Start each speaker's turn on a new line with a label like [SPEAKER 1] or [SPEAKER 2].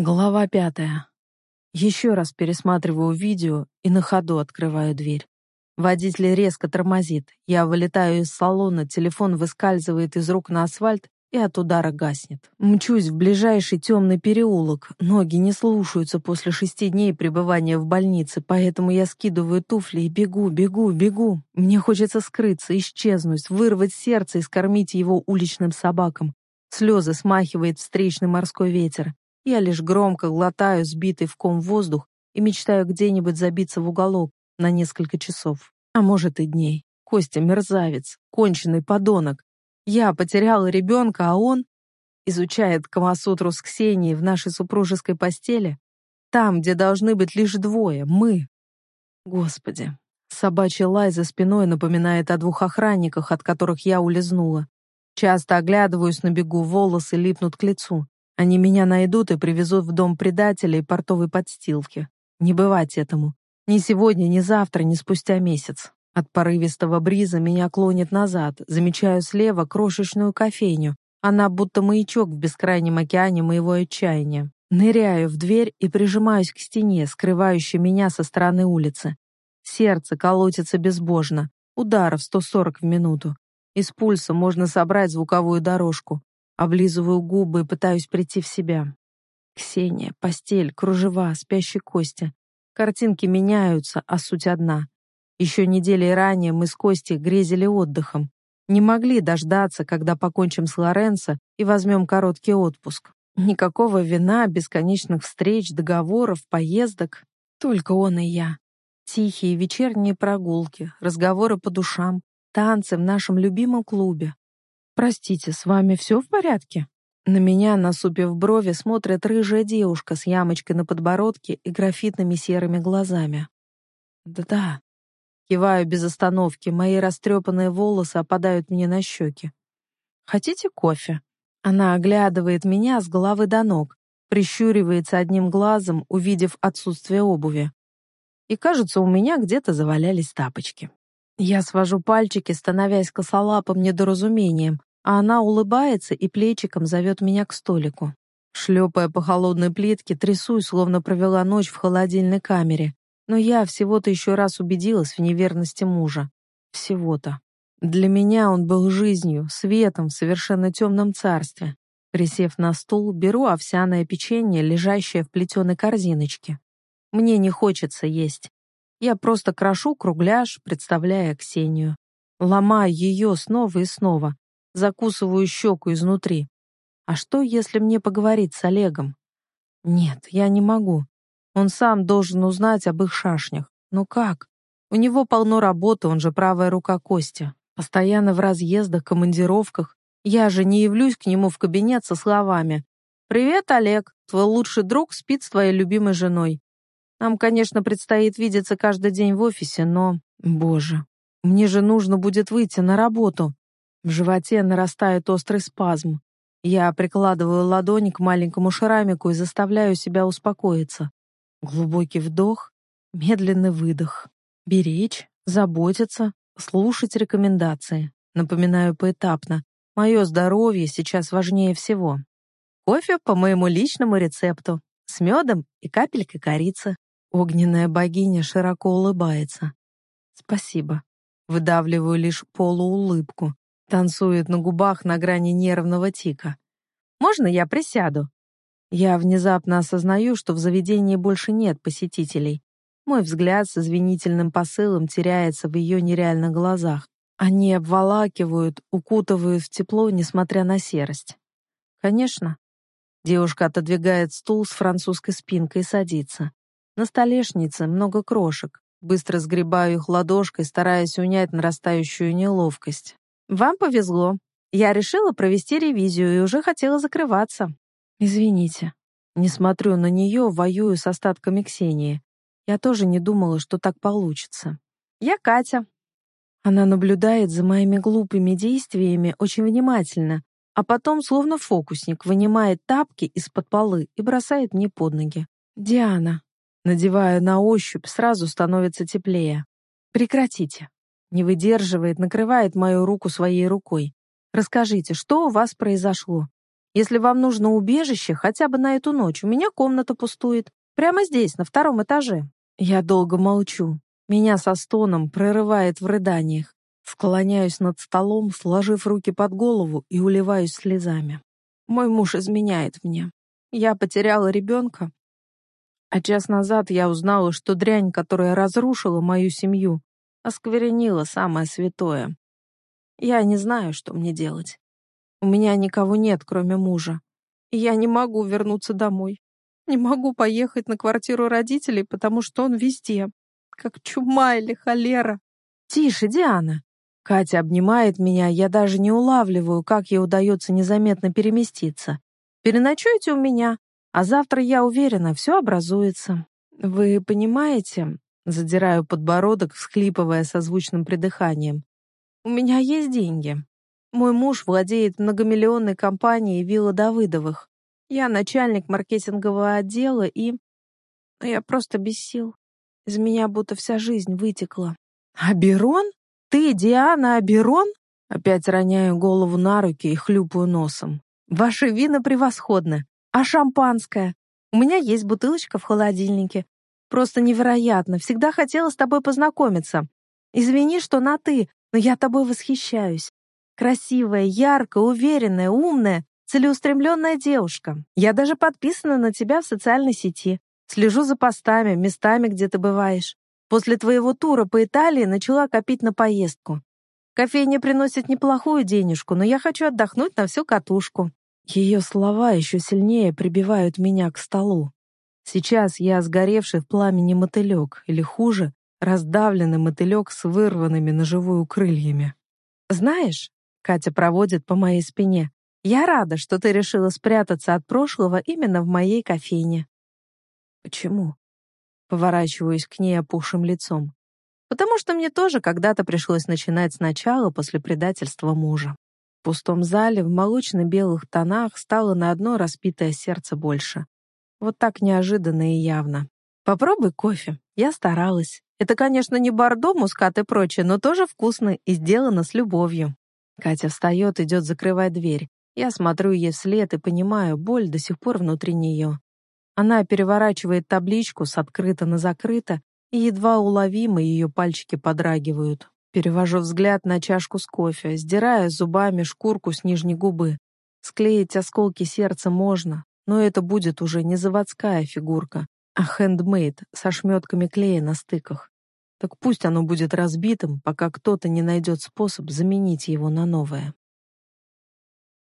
[SPEAKER 1] Глава пятая. Еще раз пересматриваю видео и на ходу открываю дверь. Водитель резко тормозит. Я вылетаю из салона, телефон выскальзывает из рук на асфальт и от удара гаснет. Мчусь в ближайший темный переулок. Ноги не слушаются после шести дней пребывания в больнице, поэтому я скидываю туфли и бегу, бегу, бегу. Мне хочется скрыться, исчезнуть, вырвать сердце и скормить его уличным собакам. Слезы смахивает встречный морской ветер. Я лишь громко глотаю сбитый в ком воздух и мечтаю где-нибудь забиться в уголок на несколько часов, а может и дней. Костя мерзавец, конченый подонок. Я потеряла ребенка, а он изучает Камасутру с Ксенией в нашей супружеской постели, там, где должны быть лишь двое, мы. Господи, собачий лай за спиной напоминает о двух охранниках, от которых я улизнула. Часто оглядываюсь на бегу, волосы липнут к лицу. Они меня найдут и привезут в дом предателя и портовой подстилки. Не бывать этому. Ни сегодня, ни завтра, ни спустя месяц. От порывистого бриза меня клонит назад. Замечаю слева крошечную кофейню. Она будто маячок в бескрайнем океане моего отчаяния. Ныряю в дверь и прижимаюсь к стене, скрывающей меня со стороны улицы. Сердце колотится безбожно. Ударов 140 в минуту. Из пульса можно собрать звуковую дорожку. Облизываю губы и пытаюсь прийти в себя. Ксения, постель, кружева, спящий Костя. Картинки меняются, а суть одна. Еще недели ранее мы с Костей грезили отдыхом. Не могли дождаться, когда покончим с Лоренцо и возьмем короткий отпуск. Никакого вина, бесконечных встреч, договоров, поездок. Только он и я. Тихие вечерние прогулки, разговоры по душам, танцы в нашем любимом клубе, «Простите, с вами все в порядке?» На меня, насупив брови, смотрит рыжая девушка с ямочкой на подбородке и графитными серыми глазами. «Да-да». Киваю без остановки, мои растрепанные волосы опадают мне на щеки. «Хотите кофе?» Она оглядывает меня с головы до ног, прищуривается одним глазом, увидев отсутствие обуви. И кажется, у меня где-то завалялись тапочки. Я свожу пальчики, становясь косолапым недоразумением, а она улыбается и плечиком зовет меня к столику. Шлепая по холодной плитке, трясусь, словно провела ночь в холодильной камере. Но я всего-то еще раз убедилась в неверности мужа. Всего-то. Для меня он был жизнью, светом в совершенно темном царстве. Присев на стул, беру овсяное печенье, лежащее в плетеной корзиночке. Мне не хочется есть. Я просто крошу кругляш, представляя Ксению. Ломаю ее снова и снова, закусываю щеку изнутри. А что, если мне поговорить с Олегом? Нет, я не могу. Он сам должен узнать об их шашнях. Но как? У него полно работы, он же правая рука Костя. Постоянно в разъездах, командировках. Я же не явлюсь к нему в кабинет со словами «Привет, Олег, твой лучший друг спит с твоей любимой женой». Нам, конечно, предстоит видеться каждый день в офисе, но... Боже, мне же нужно будет выйти на работу. В животе нарастает острый спазм. Я прикладываю ладонь к маленькому шрамику и заставляю себя успокоиться. Глубокий вдох, медленный выдох. Беречь, заботиться, слушать рекомендации. Напоминаю поэтапно. Мое здоровье сейчас важнее всего. Кофе по моему личному рецепту. С медом и капелькой корицы. Огненная богиня широко улыбается. Спасибо. Выдавливаю лишь полуулыбку. Танцует на губах на грани нервного тика. «Можно я присяду?» Я внезапно осознаю, что в заведении больше нет посетителей. Мой взгляд с извинительным посылом теряется в ее нереальных глазах. Они обволакивают, укутывают в тепло, несмотря на серость. Конечно. Девушка отодвигает стул с французской спинкой и садится. На столешнице много крошек. Быстро сгребаю их ладошкой, стараясь унять нарастающую неловкость. Вам повезло. Я решила провести ревизию и уже хотела закрываться. Извините. Не смотрю на нее, воюю с остатками Ксении. Я тоже не думала, что так получится. Я Катя. Она наблюдает за моими глупыми действиями очень внимательно, а потом, словно фокусник, вынимает тапки из-под полы и бросает мне под ноги. Диана. Надевая на ощупь, сразу становится теплее. Прекратите. Не выдерживает, накрывает мою руку своей рукой. Расскажите, что у вас произошло? Если вам нужно убежище хотя бы на эту ночь, у меня комната пустует. Прямо здесь, на втором этаже». Я долго молчу. Меня со стоном прорывает в рыданиях. Склоняюсь над столом, сложив руки под голову и уливаюсь слезами. Мой муж изменяет мне. Я потеряла ребенка. А час назад я узнала, что дрянь, которая разрушила мою семью, осквернила самое святое. Я не знаю, что мне делать. У меня никого нет, кроме мужа. И я не могу вернуться домой. Не могу поехать на квартиру родителей, потому что он везде. Как чума или холера. Тише, Диана. Катя обнимает меня, я даже не улавливаю, как ей удается незаметно переместиться. Переночуйте у меня, а завтра, я уверена, все образуется. Вы понимаете? Задираю подбородок, всхлипывая со звучным придыханием. У меня есть деньги. Мой муж владеет многомиллионной компанией Вилла Давыдовых. Я начальник маркетингового отдела и... Я просто без сил. Из меня будто вся жизнь вытекла. Аберон? «Ты, Диана Аберон?» Опять роняю голову на руки и хлюпаю носом. «Ваши вина превосходны. А шампанское? У меня есть бутылочка в холодильнике. Просто невероятно. Всегда хотела с тобой познакомиться. Извини, что на «ты», но я тобой восхищаюсь. Красивая, яркая, уверенная, умная, целеустремленная девушка. Я даже подписана на тебя в социальной сети. Слежу за постами, местами, где ты бываешь. После твоего тура по Италии начала копить на поездку. Кофейня приносит неплохую денежку, но я хочу отдохнуть на всю катушку». Ее слова еще сильнее прибивают меня к столу. Сейчас я сгоревший в пламени мотылек, или хуже, раздавленный мотылек с вырванными на живую крыльями. «Знаешь», — Катя проводит по моей спине, «я рада, что ты решила спрятаться от прошлого именно в моей кофейне». «Почему?» Поворачиваюсь к ней опухшим лицом. Потому что мне тоже когда-то пришлось начинать сначала после предательства мужа. В пустом зале в молочно-белых тонах стало на одно распитое сердце больше. Вот так неожиданно и явно. Попробуй кофе. Я старалась. Это, конечно, не бордо, мускат и прочее, но тоже вкусно и сделано с любовью. Катя встает, идет закрывать дверь. Я смотрю ей вслед и понимаю, боль до сих пор внутри нее. Она переворачивает табличку с открыто на закрыто, и едва уловимо ее пальчики подрагивают. Перевожу взгляд на чашку с кофе, сдирая зубами шкурку с нижней губы. Склеить осколки сердца можно, но это будет уже не заводская фигурка, а хендмейд со шметками клея на стыках. Так пусть оно будет разбитым, пока кто-то не найдет способ заменить его на новое.